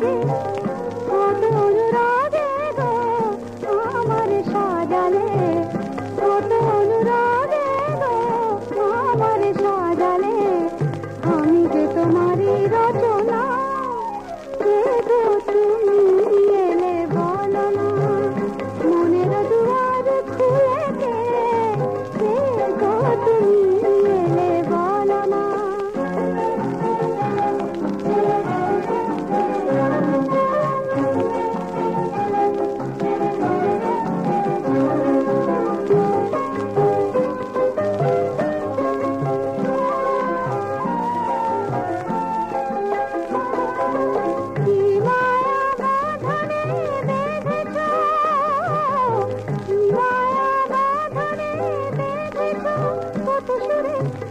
Daddy.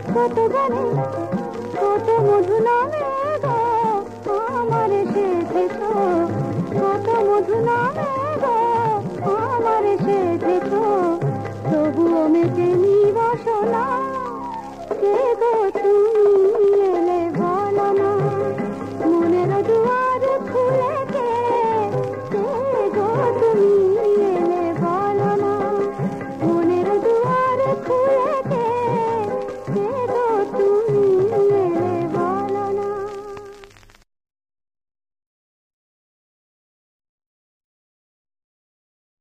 কত গানে কত মধু নামে গো আমার সেধেছ কত মধু নামে গো আমার সেধেছ তবুও বাসনা